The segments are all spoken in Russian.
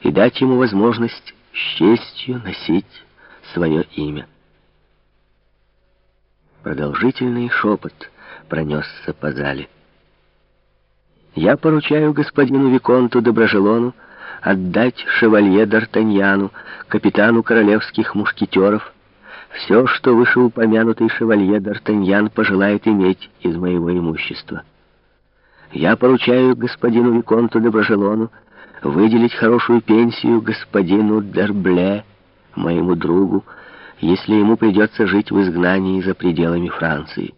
и дать ему возможность с честью носить свое имя. Продолжительный шепот пронесся по зале. «Я поручаю господину Виконту Доброжелону отдать шевалье Д'Артаньяну, капитану королевских мушкетеров, все, что вышеупомянутый шевалье Д'Артаньян пожелает иметь из моего имущества. Я поручаю господину Виконту Доброжелону выделить хорошую пенсию господину Дербле, моему другу, если ему придется жить в изгнании за пределами Франции.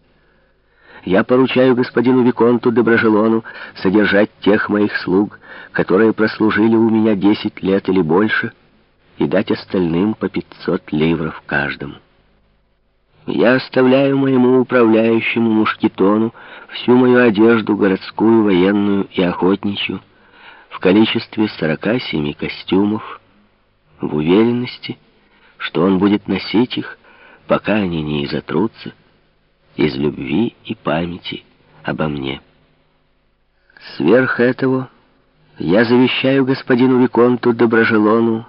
Я поручаю господину Виконту Доброжелону содержать тех моих слуг, которые прослужили у меня десять лет или больше, и дать остальным по пятьсот ливров каждому. Я оставляю моему управляющему мушкетону всю мою одежду городскую, военную и охотничью в количестве сорока семи костюмов, в уверенности, что он будет носить их, пока они не изотрутся, из любви и памяти обо мне. Сверх этого я завещаю господину Виконту Доброжелону,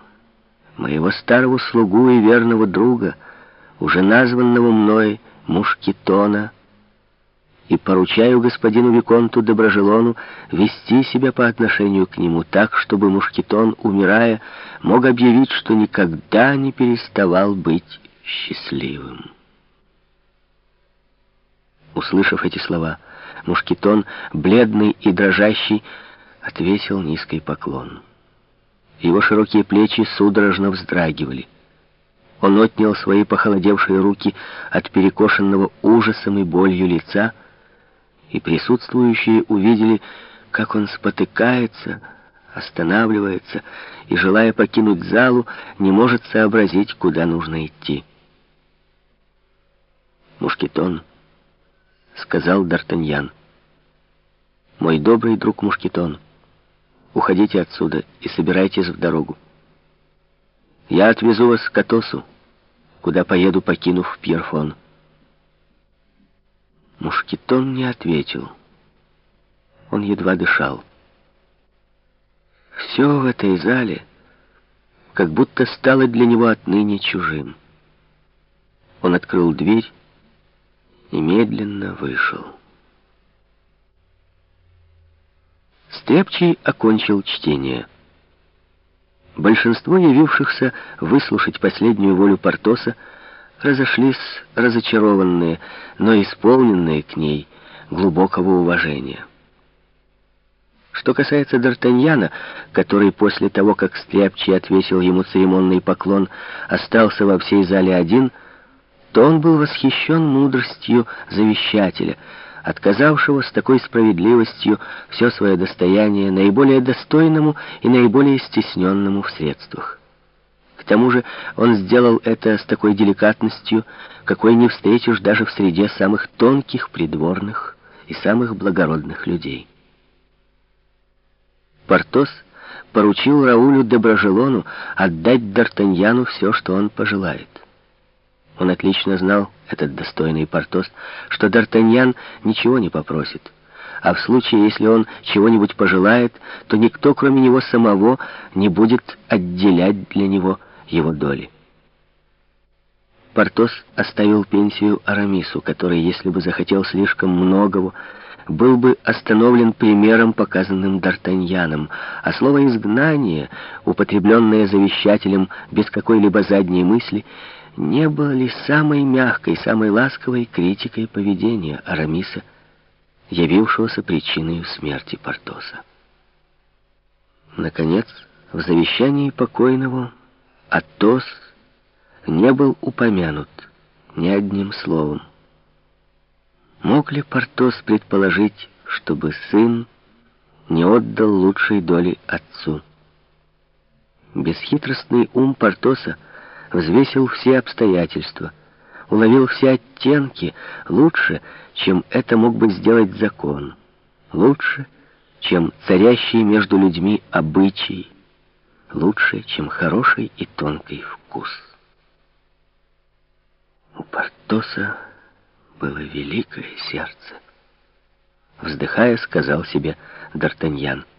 моего старого слугу и верного друга, уже названного мной Мушкетона, и поручаю господину Виконту Доброжелону вести себя по отношению к нему так, чтобы Мушкетон, умирая, мог объявить, что никогда не переставал быть счастливым. Услышав эти слова, Мушкетон, бледный и дрожащий, отвесил низкий поклон. Его широкие плечи судорожно вздрагивали. Он отнял свои похолодевшие руки от перекошенного ужасом и болью лица, и присутствующие увидели, как он спотыкается, останавливается и, желая покинуть залу, не может сообразить, куда нужно идти. Мушкетон — сказал Д'Артаньян. «Мой добрый друг Мушкетон, уходите отсюда и собирайтесь в дорогу. Я отвезу вас к Атосу, куда поеду, покинув Пьерфон». Мушкетон не ответил. Он едва дышал. Все в этой зале как будто стало для него отныне чужим. Он открыл дверь и медленно вышел. Стряпчий окончил чтение. Большинство явившихся выслушать последнюю волю Портоса разошлись разочарованные, но исполненные к ней глубокого уважения. Что касается Д'Артаньяна, который после того, как Стряпчий отвесил ему церемонный поклон, остался во всей зале один — то он был восхищен мудростью завещателя, отказавшего с такой справедливостью все свое достояние наиболее достойному и наиболее стесненному в средствах. Тому же он сделал это с такой деликатностью, какой не встретишь даже в среде самых тонких придворных и самых благородных людей. Портос поручил Раулю Доброжелону отдать Д'Артаньяну все, что он пожелает. Он отлично знал, этот достойный Портос, что Д'Артаньян ничего не попросит. А в случае, если он чего-нибудь пожелает, то никто, кроме него самого, не будет отделять для него его доли. Портос оставил пенсию Арамису, который, если бы захотел слишком многого, был бы остановлен примером, показанным Д'Артаньяном, а слово «изгнание», употребленное завещателем без какой-либо задней мысли, не было ли самой мягкой, самой ласковой критикой поведения Арамиса, явившегося причиной смерти Портоса. Наконец, в завещании покойного Атос не был упомянут ни одним словом. Мог ли Портос предположить, чтобы сын не отдал лучшей доли отцу? Бесхитростный ум Портоса — взвесил все обстоятельства, уловил все оттенки лучше, чем это мог бы сделать закон, лучше, чем царящий между людьми обычай, лучше, чем хороший и тонкий вкус. У Портоса было великое сердце. Вздыхая, сказал себе Д'Артаньян —